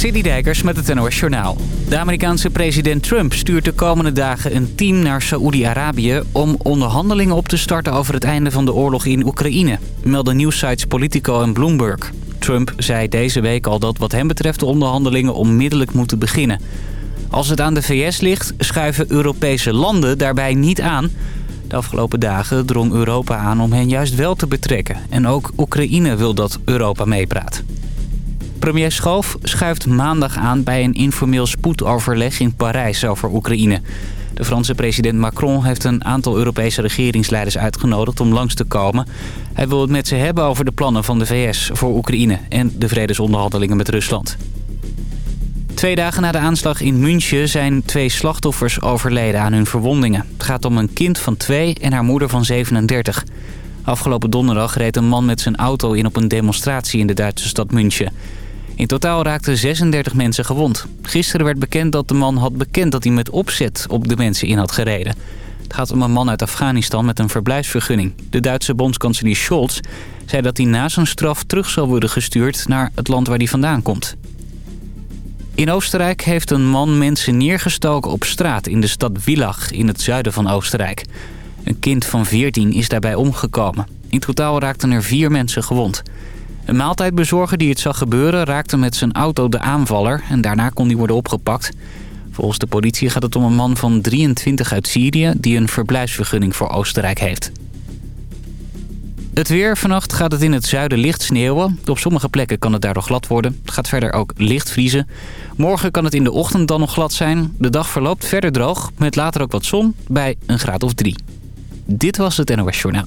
City Dijkers met het NOS Journaal. De Amerikaanse president Trump stuurt de komende dagen een team naar Saoedi-Arabië... om onderhandelingen op te starten over het einde van de oorlog in Oekraïne... melden nieuwsites Politico en Bloomberg. Trump zei deze week al dat wat hem betreft de onderhandelingen onmiddellijk moeten beginnen. Als het aan de VS ligt, schuiven Europese landen daarbij niet aan... De afgelopen dagen drong Europa aan om hen juist wel te betrekken. En ook Oekraïne wil dat Europa meepraat. Premier Schoof schuift maandag aan bij een informeel spoedoverleg in Parijs over Oekraïne. De Franse president Macron heeft een aantal Europese regeringsleiders uitgenodigd om langs te komen. Hij wil het met ze hebben over de plannen van de VS voor Oekraïne en de vredesonderhandelingen met Rusland. Twee dagen na de aanslag in München zijn twee slachtoffers overleden aan hun verwondingen. Het gaat om een kind van twee en haar moeder van 37. Afgelopen donderdag reed een man met zijn auto in op een demonstratie in de Duitse stad München. In totaal raakten 36 mensen gewond. Gisteren werd bekend dat de man had bekend dat hij met opzet op de mensen in had gereden. Het gaat om een man uit Afghanistan met een verblijfsvergunning. De Duitse bondskanselier Scholz zei dat hij na zijn straf terug zal worden gestuurd naar het land waar hij vandaan komt. In Oostenrijk heeft een man mensen neergestoken op straat in de stad Villach in het zuiden van Oostenrijk. Een kind van 14 is daarbij omgekomen. In totaal raakten er vier mensen gewond. Een maaltijdbezorger die het zag gebeuren raakte met zijn auto de aanvaller en daarna kon hij worden opgepakt. Volgens de politie gaat het om een man van 23 uit Syrië die een verblijfsvergunning voor Oostenrijk heeft. Het weer. Vannacht gaat het in het zuiden licht sneeuwen. Op sommige plekken kan het daardoor glad worden. Het gaat verder ook licht vriezen. Morgen kan het in de ochtend dan nog glad zijn. De dag verloopt verder droog, met later ook wat zon bij een graad of drie. Dit was het NOS Journaal.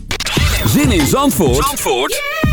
Zin in Zandvoort, Zandvoort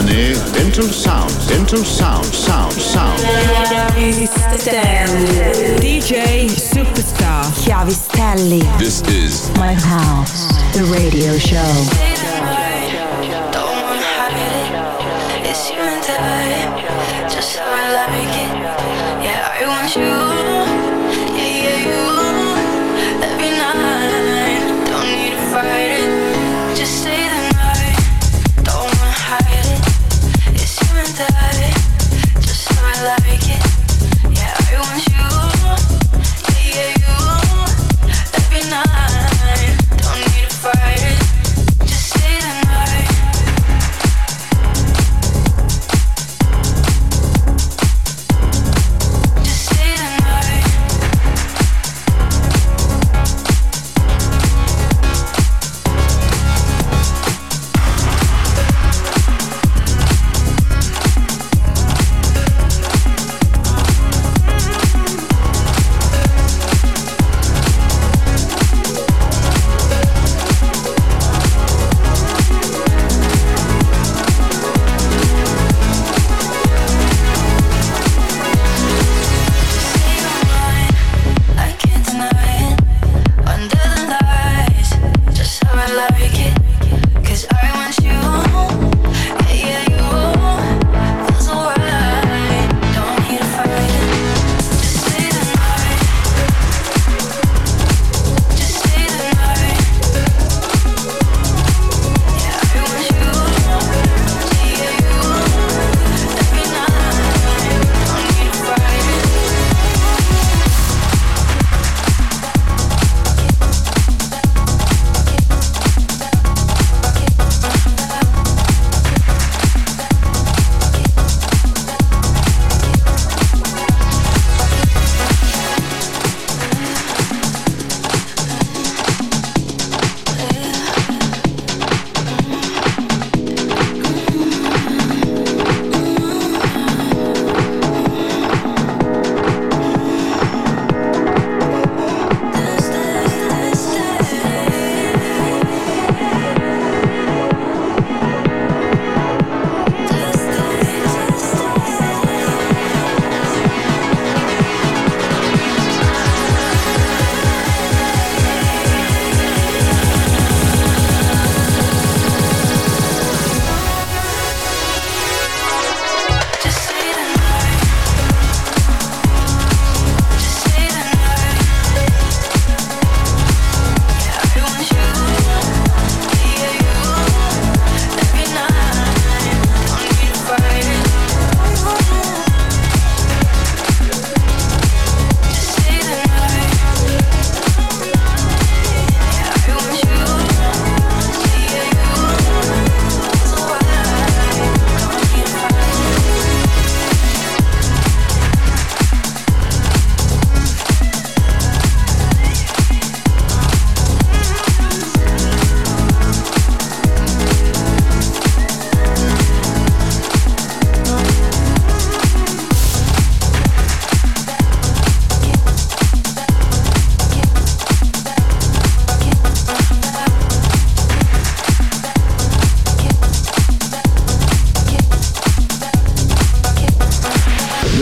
Journey into sound, into sound, sound, sound. DJ Superstar Chiavistelli. This is My House, the radio show. It's you and I, just how I like it. Yeah, I want you.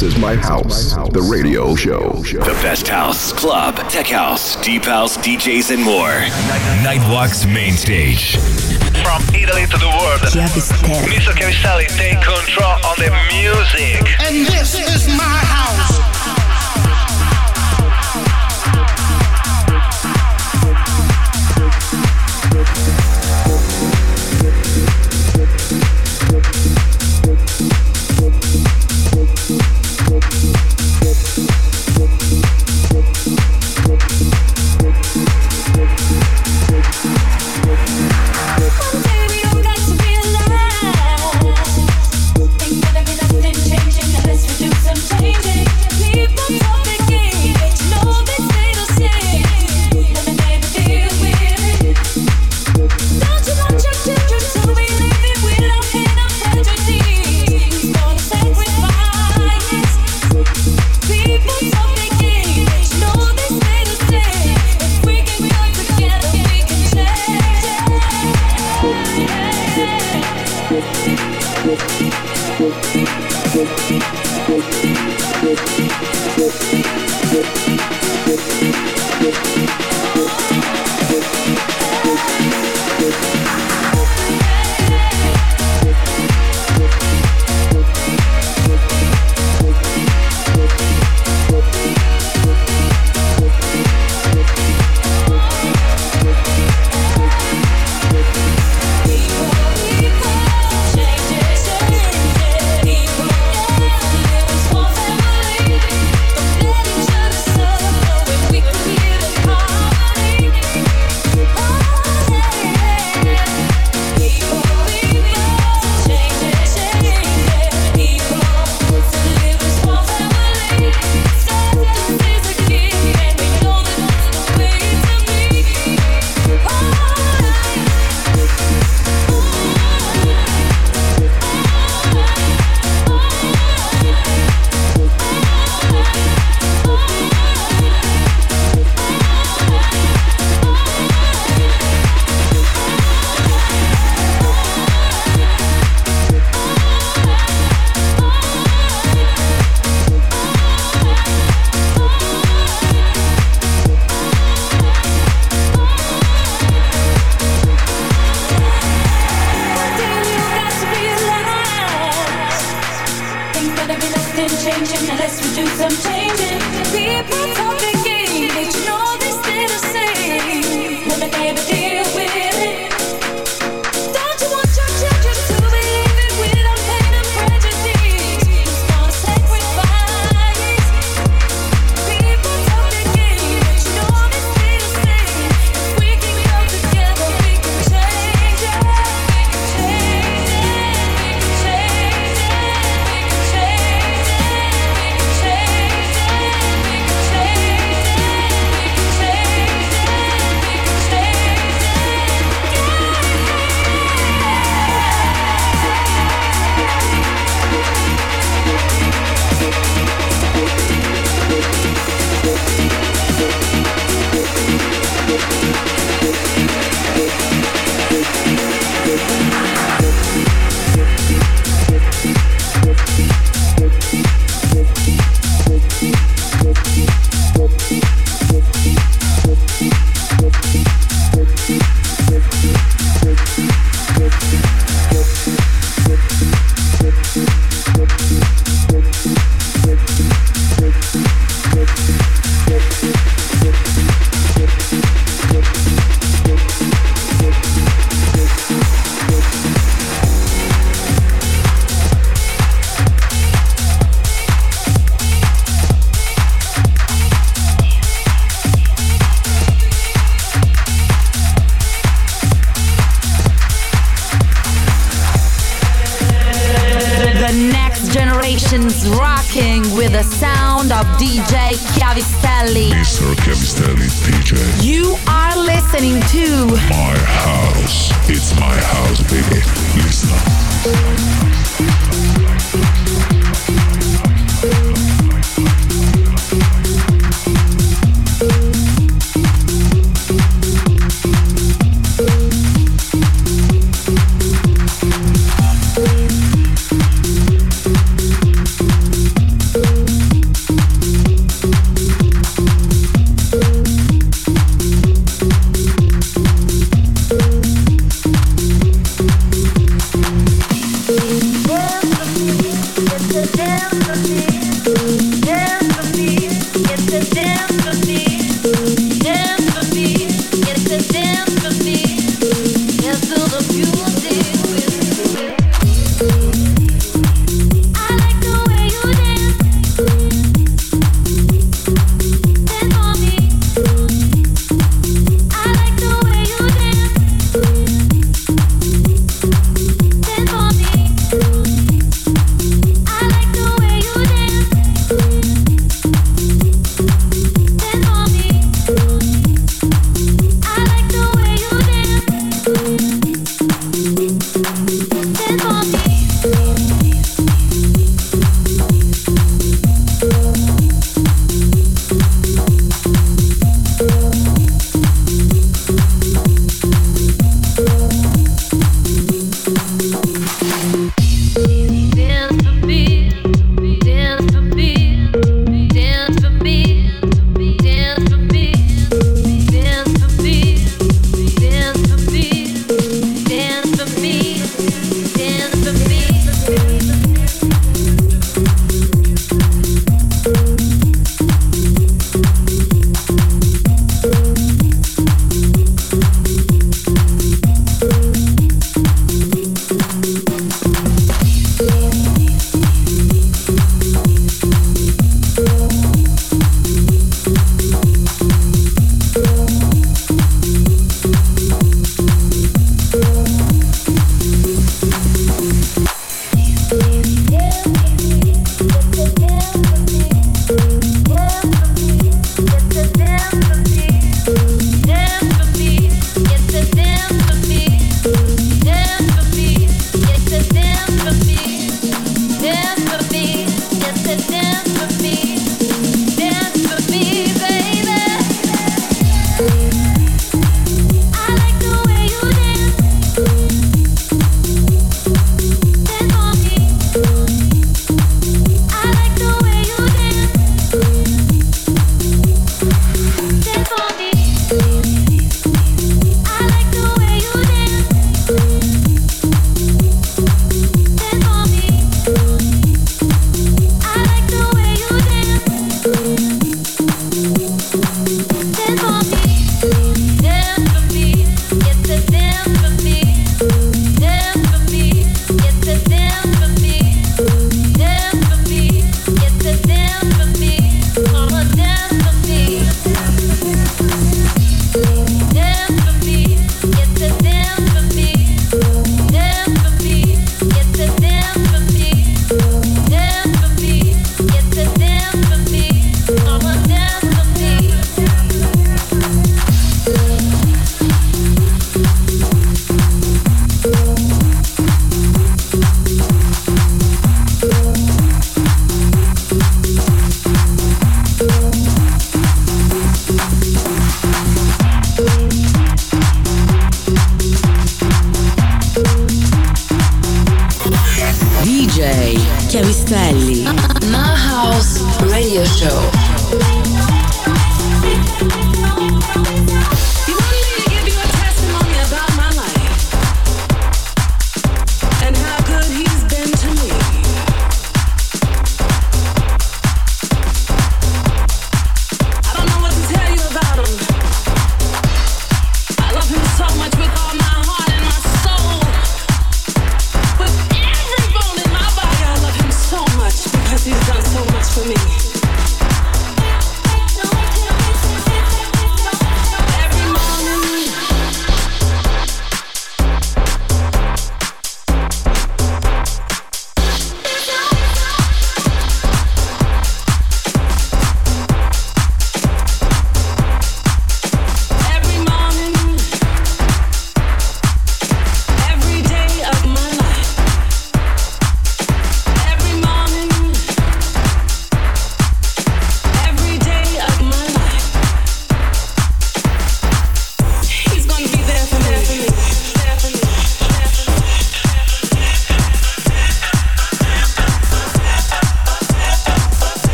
This is My House, the radio show. The best house, club, tech house, deep house, DJs, and more. Nightwalk's main stage. From Italy to the world, Mr. Chiavistelli take control on the music. And this is my house.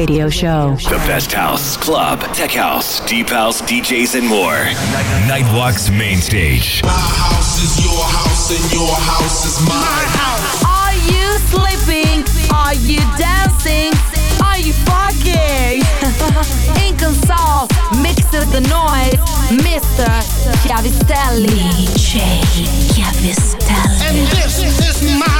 Radio show. The best house, club, tech house, deep house, DJs, and more. Nightwalk's main stage. My house is your house and your house is my house. Are you sleeping? Are you dancing? Are you fucking? Inconsol, mixer the noise, Mr. Chiavistelli. DJ Chiavistelli. And this is my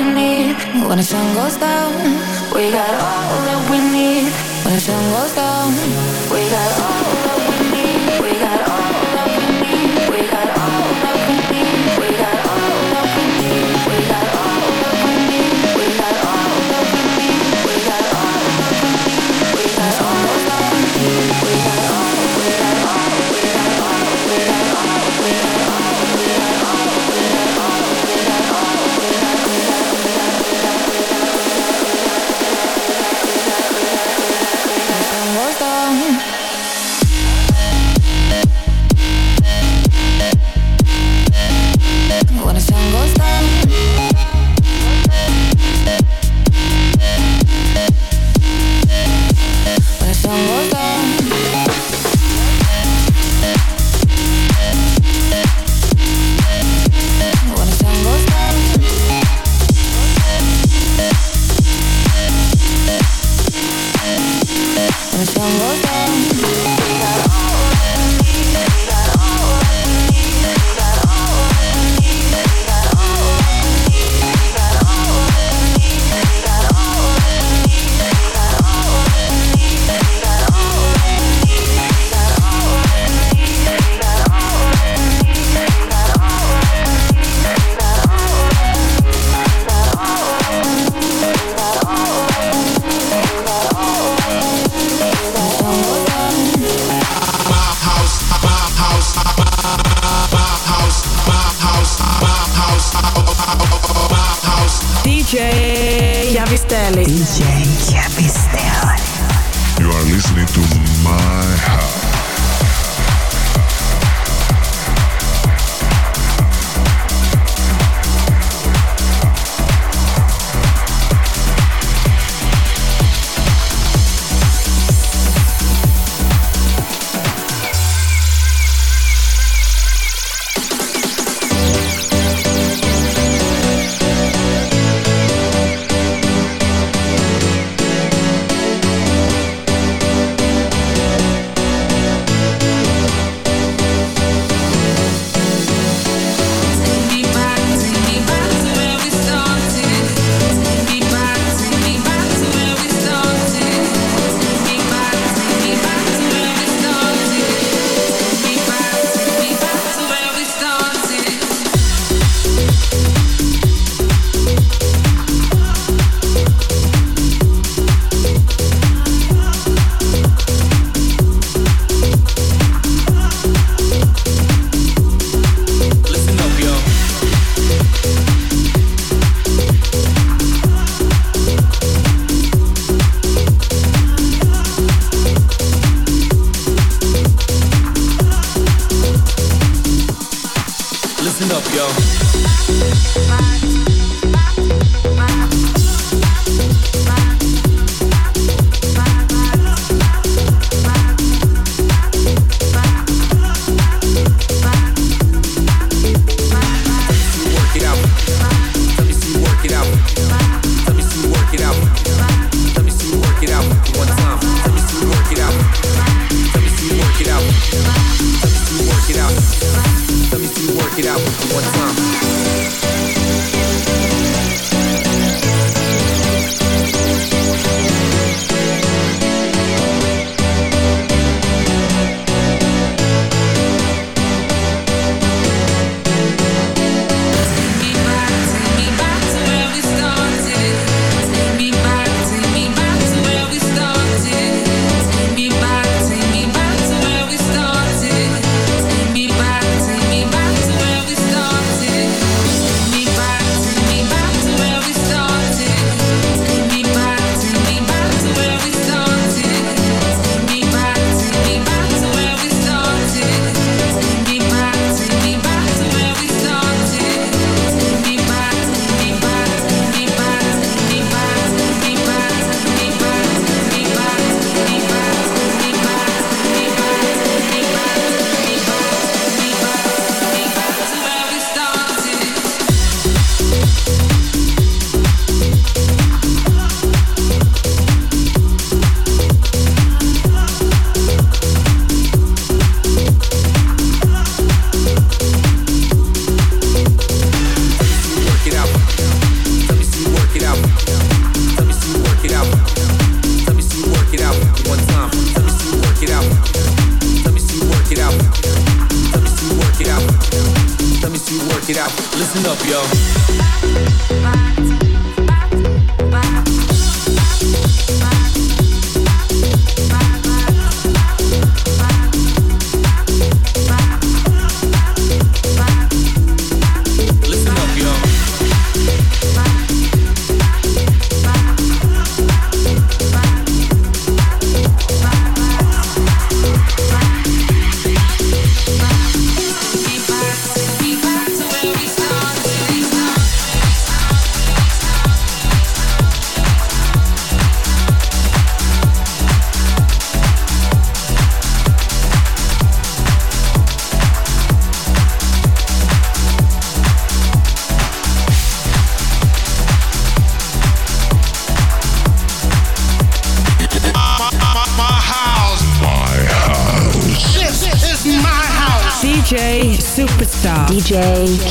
we need when the sun goes down. We got all that we need when the sun goes down. We got all.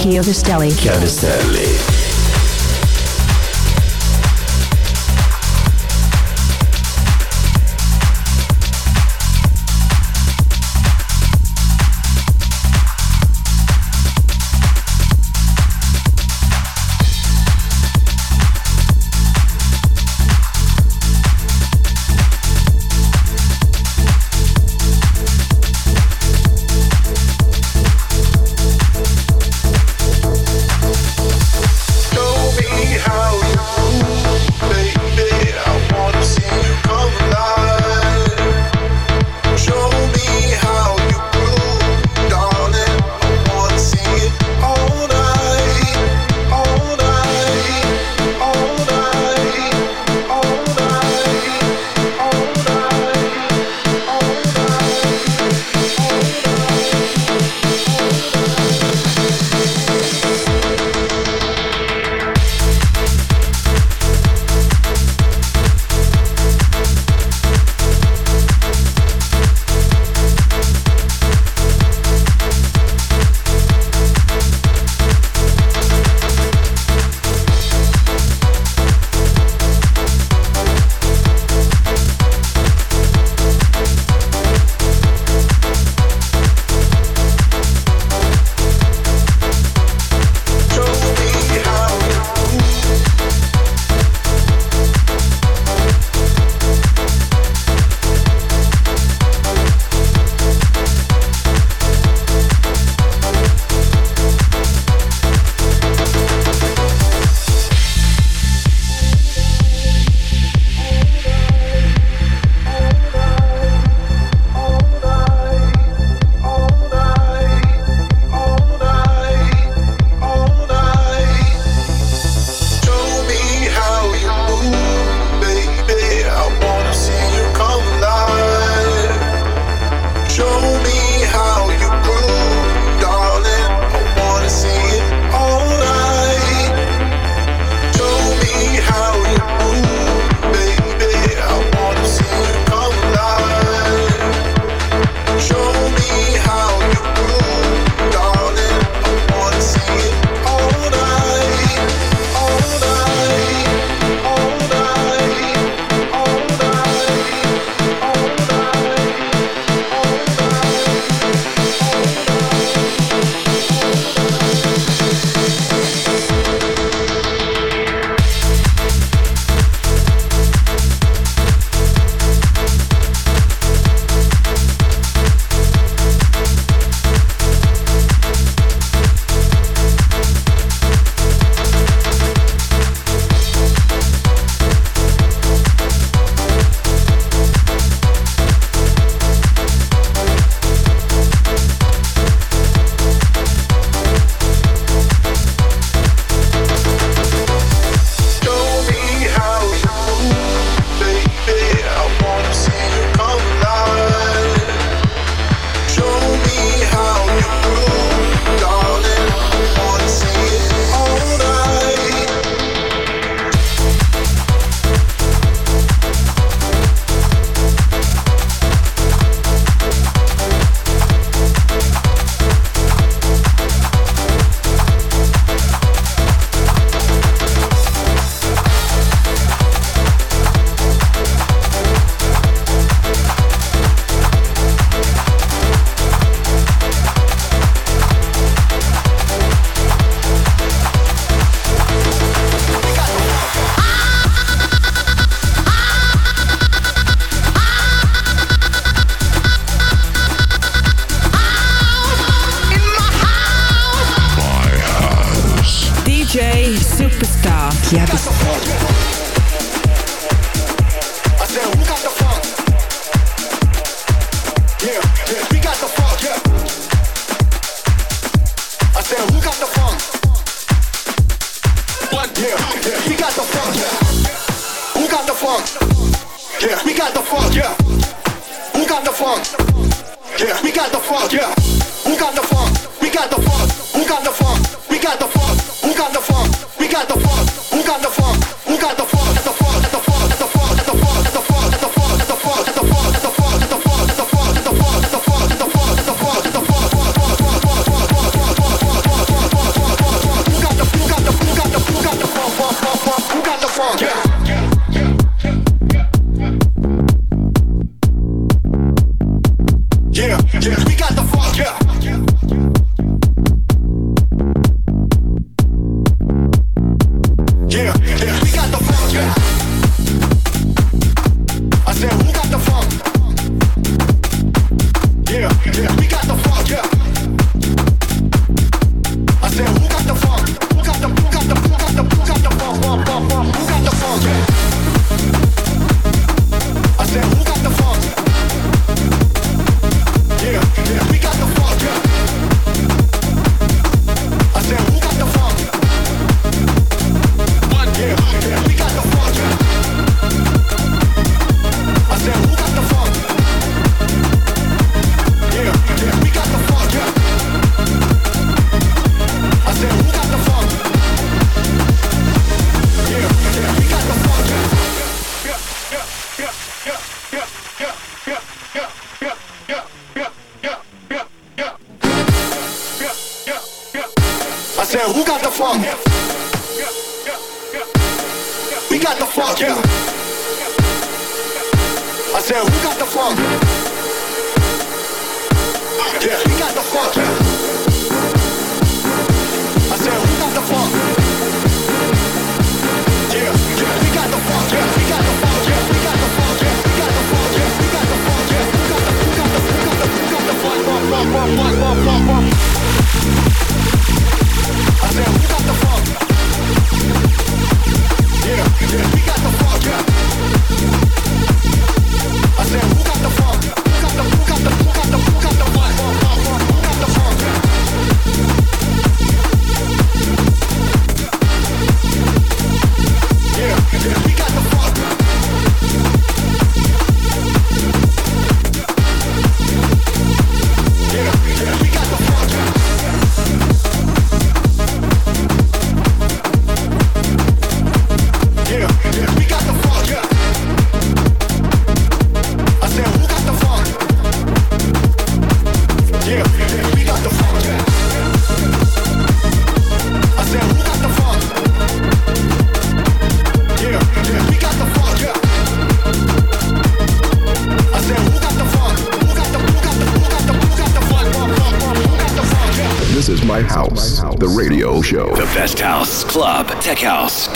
DJ Chiavistelli.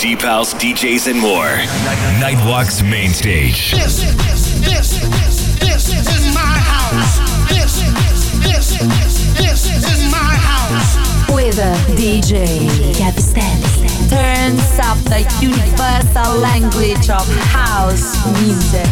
deep house, DJs, and more. Nightwalk's main stage. This, this, this, this is my house. This, this, this is my house. With a DJ Capstan, Turns up the universal language of house music.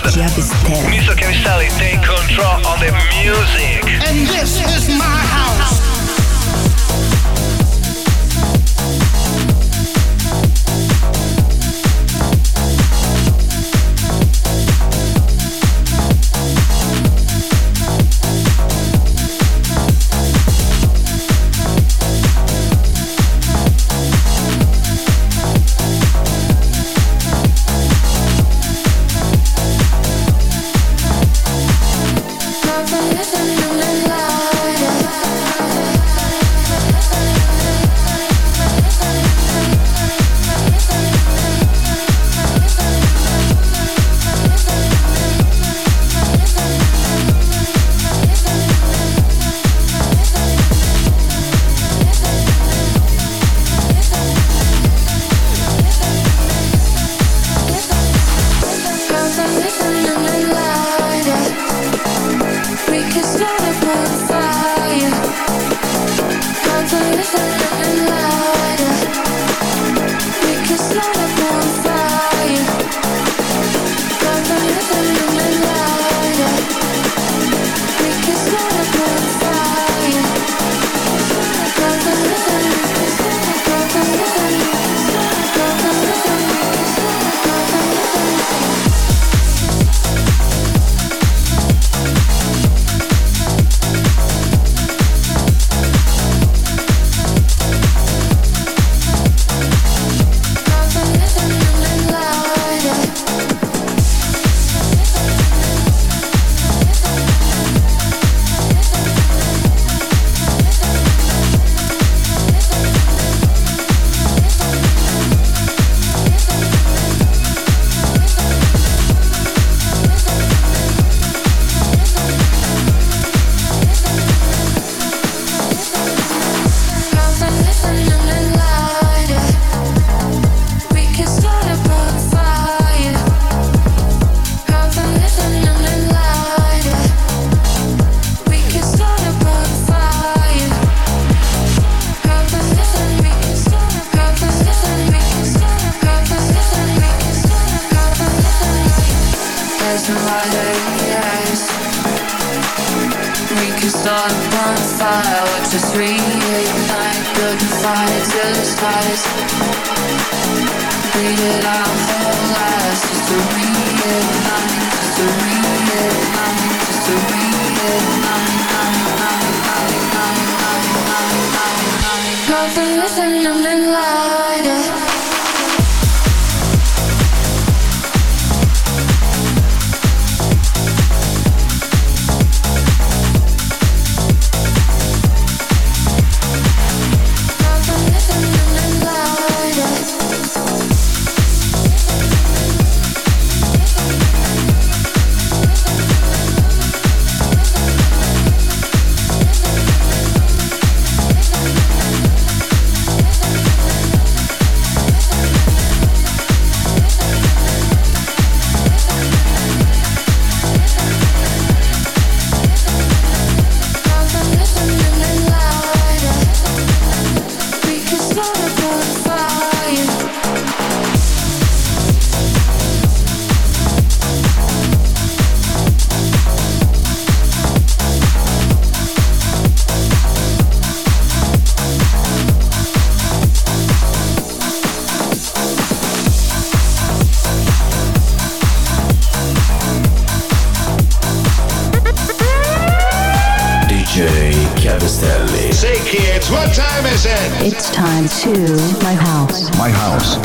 Chiavistelli. Mr. Chiavistelli, take control on the music. And this is my house.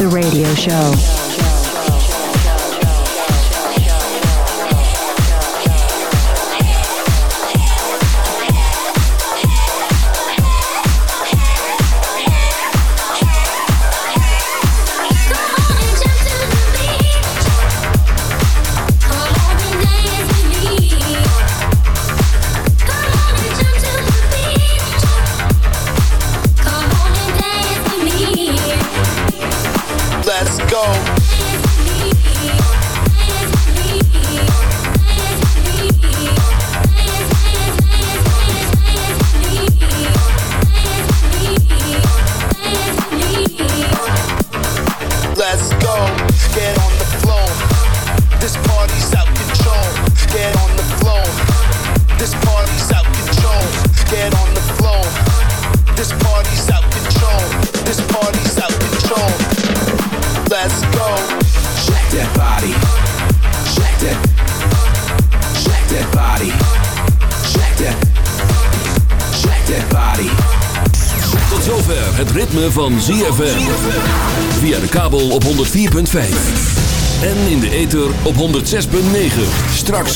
The radio show.